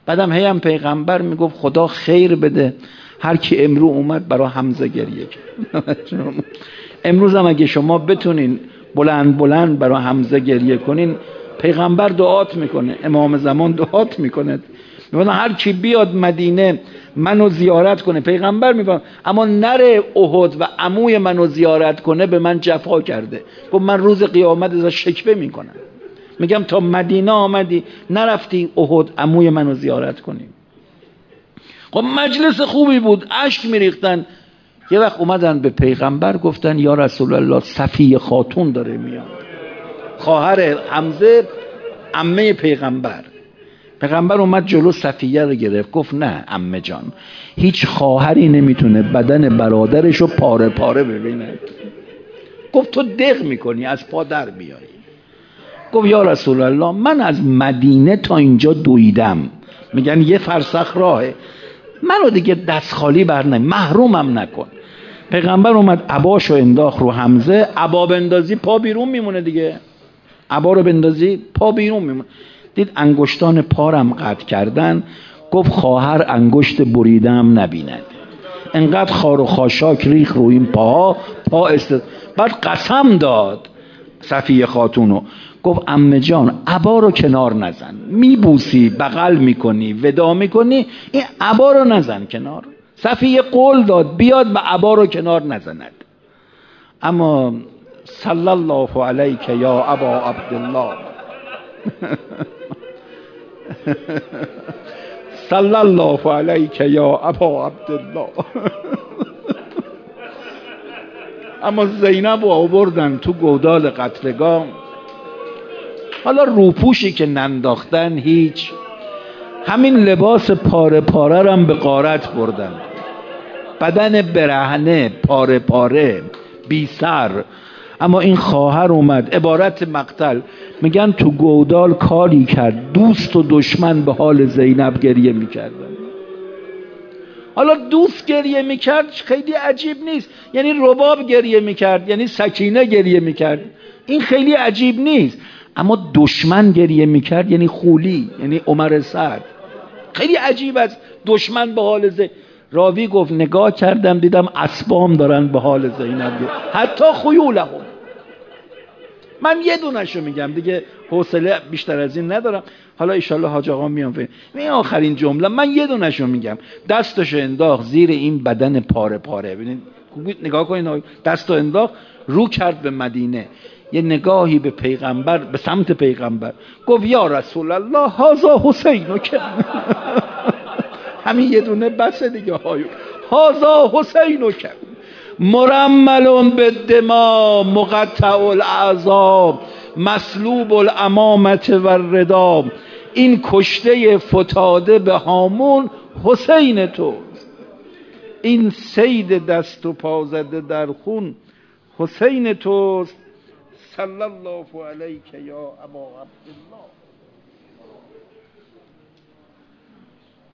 بعدم هی هم پیغمبر می‌گفت خدا خیر بده. هر کی امرو اومد برای حمزه گریه کرد. امروز هم اگه شما بتونین بلند بلند برای حمزه گریه کنین پیغمبر دعات می‌کنه. امام زمان دعات می‌کنه میگن هر کی بیاد مدینه منو زیارت کنه. پیغمبر میگه اما نره احد و عموی منو زیارت کنه به من جفا کرده. گفت من روز قیامت ازش شکبه می‌کنم. میگم تا مدینه آمدی نرفتی احد عموی منو زیارت کنی. خب مجلس خوبی بود اشک میریختن. یه وقت اومدن به پیغمبر گفتن یا رسول الله صفی خاتون داره میاد. خواهر حمزه عمه پیغمبر. پیغمبر اومد جلو صفیه رو گرفت گفت نه امه جان هیچ خواهری نمی‌تونه بدن برادرش رو پاره پاره ببینه. گفت تو دق می‌کنی از پا در بیایی گفت یا رسول الله من از مدینه تا اینجا دویدم. میگن یه فرسخ راهه. منو دیگه دست خالی بر محرومم نکن. پیغمبر اومد عباش رو انداخت رو حمزه عبا بندازی پا بیرون میمونه دیگه. عبا رو بندازی پا بیرون میمونه. دید انگشتان پارم قطع کردن گفت خواهر انگشت بریدم نبیند. انقدر خار و خاشاک ریخ رو این پاها پا است. بعد قسم داد صفیه خاتونو. گفت امه جان عبا رو کنار نزن. میبوسی بغل می‌کنی ودا می‌کنی این عبا رو نزن کنار. صفیه قول داد بیاد و عبا رو کنار نزند. اما صلی الله علیک یا ابا عبدالله. صلی الله علیک یا ابا عبدالله اما زینب رو آوردن تو گودال قتلگاه حالا روپوشی که ننداختن هیچ همین لباس پاره پاره هم به قارت بردن بدن برهنه پاره پاره بی سر اما این خواهر اومد عبارت مقتل میگن تو گودال کاری کرد. دوست و دشمن به حال زینب گریه می‌کردن. حالا دوست گریه می‌کرد خیلی عجیب نیست. یعنی رباب گریه می‌کرد یعنی سکینه گریه می‌کرد. این خیلی عجیب نیست. اما دشمن گریه می‌کرد یعنی خولی یعنی عمر سعد. خیلی عجیب است. دشمن به حال زینب راوی گفت نگاه کردم دیدم اسبام دارن به حال زینب. حتی خیولهم. من یه دونشو میگم. دیگه حوصله بیشتر از این ندارم. حالا ایشالله حاج آقا میام این آخرین جمله. من یه دونشو میگم. دستشو انداخت زیر این بدن پاره پاره. ببینید نگاه کنید. دستو انداخت رو کرد به مدینه. یه نگاهی به پیغمبر به سمت پیغمبر. گفت یا رسول الله هازا حسین. همین یه دونه بسه دیگه. هایو. هازا حسین. که مرمل به دما مقطع الاعضاب مسلوب الامامت و این کشته فتاده به هامون حسین توست این سید دست و پازده در خون حسین توست. صلی الله علیک یا ابا عبدالله.